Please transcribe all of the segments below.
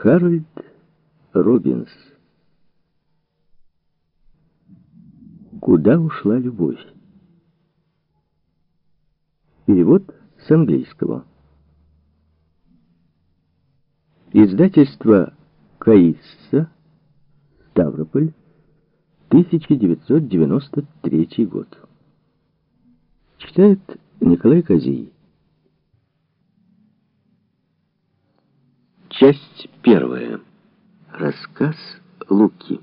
Харальд Робинс. Куда ушла любовь? Перевод с английского. Издательство Каисса, Ставрополь, 1993 год. Читает Николай Козий. Часть первая. Рассказ Луки.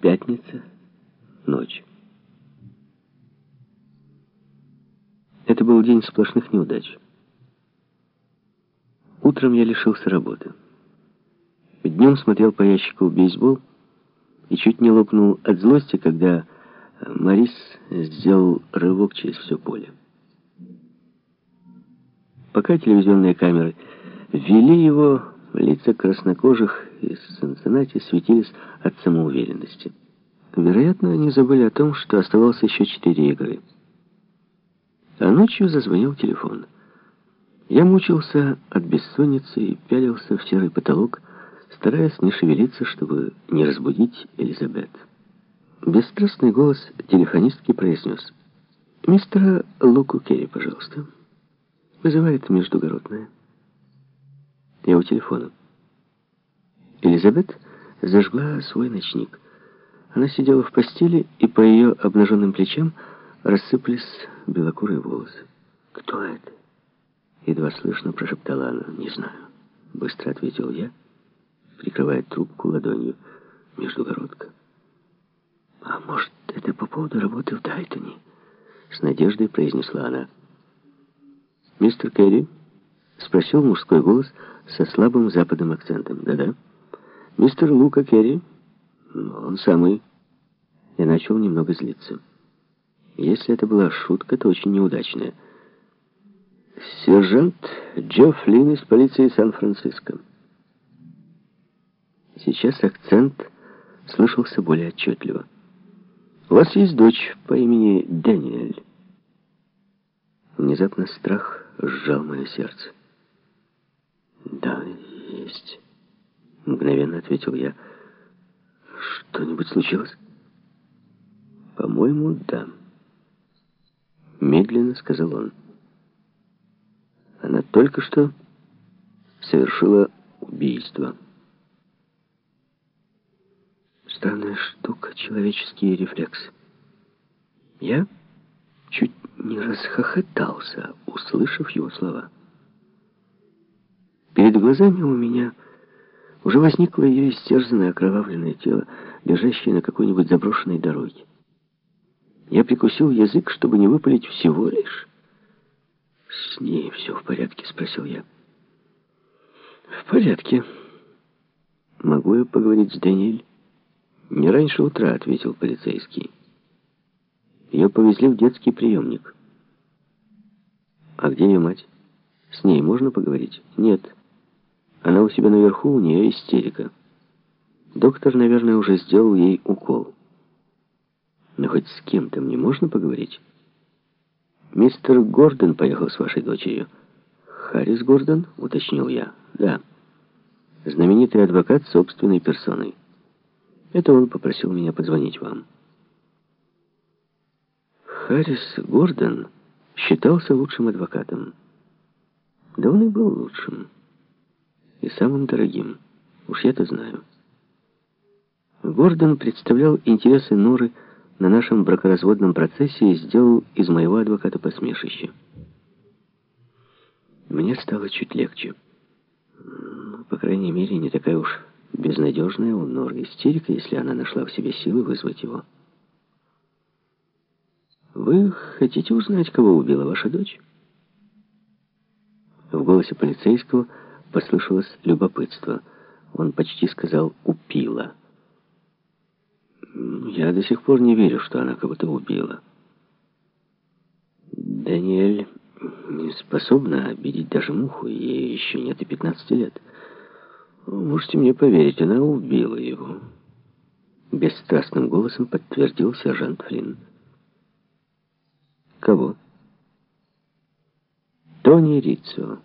Пятница. Ночь. Это был день сплошных неудач. Утром я лишился работы. Днем смотрел по ящику бейсбол и чуть не лопнул от злости, когда Марис сделал рывок через все поле. Пока телевизионные камеры ввели его, лица краснокожих из Цинциннати светились от самоуверенности. Вероятно, они забыли о том, что оставалось еще четыре игры. А ночью зазвонил телефон. Я мучился от бессонницы и пялился в серый потолок, стараясь не шевелиться, чтобы не разбудить Элизабет. Бесстрастный голос телефонистки произнес. «Мистера Луку Керри, пожалуйста». Вызывает междугородная. Я у телефона. Элизабет зажгла свой ночник. Она сидела в постели, и по ее обнаженным плечам рассыпались белокурые волосы. «Кто это?» Едва слышно прошептала она. «Не знаю», — быстро ответил я, прикрывая трубку ладонью междугородка. «А может, это по поводу работы в Дайтоне?» С надеждой произнесла она. «Мистер Керри?» — спросил мужской голос со слабым западным акцентом. «Да-да». «Мистер Лука Керри?» «Он самый». Я начал немного злиться. Если это была шутка, то очень неудачная. «Сержант Джо Флинн из полиции Сан-Франциско». Сейчас акцент слышался более отчетливо. «У вас есть дочь по имени Дэниэль?» Внезапно страх сжал мое сердце. «Да, есть», — мгновенно ответил я. «Что-нибудь случилось?» «По-моему, да», — медленно сказал он. «Она только что совершила убийство». Странная штука, человеческие рефлексы. Я чуть не расхохотался, услышав его слова. Перед глазами у меня уже возникло ее истерзанное окровавленное тело, лежащее на какой-нибудь заброшенной дороге. Я прикусил язык, чтобы не выпалить всего лишь. «С ней все в порядке?» — спросил я. «В порядке. Могу я поговорить с Даниэль?» «Не раньше утра», — ответил полицейский. Ее повезли в детский приемник. А где ее мать? С ней можно поговорить? Нет. Она у себя наверху, у нее истерика. Доктор, наверное, уже сделал ей укол. Но хоть с кем-то мне можно поговорить? Мистер Гордон поехал с вашей дочерью. Харрис Гордон, уточнил я. Да. Знаменитый адвокат собственной персоной. Это он попросил меня позвонить вам. Харрис Гордон считался лучшим адвокатом. Да он и был лучшим. И самым дорогим. Уж я-то знаю. Гордон представлял интересы Норы на нашем бракоразводном процессе и сделал из моего адвоката посмешище. Мне стало чуть легче. Ну, по крайней мере, не такая уж безнадежная у Норы истерика, если она нашла в себе силы вызвать его. «Вы хотите узнать, кого убила ваша дочь?» В голосе полицейского послышалось любопытство. Он почти сказал «упила». «Я до сих пор не верю, что она кого-то убила». «Даниэль не способна обидеть даже муху, ей еще нет и 15 лет. Можете мне поверить, она убила его». Бесстрастным голосом подтвердил сержант Флинн. Кого? Тони Риццо.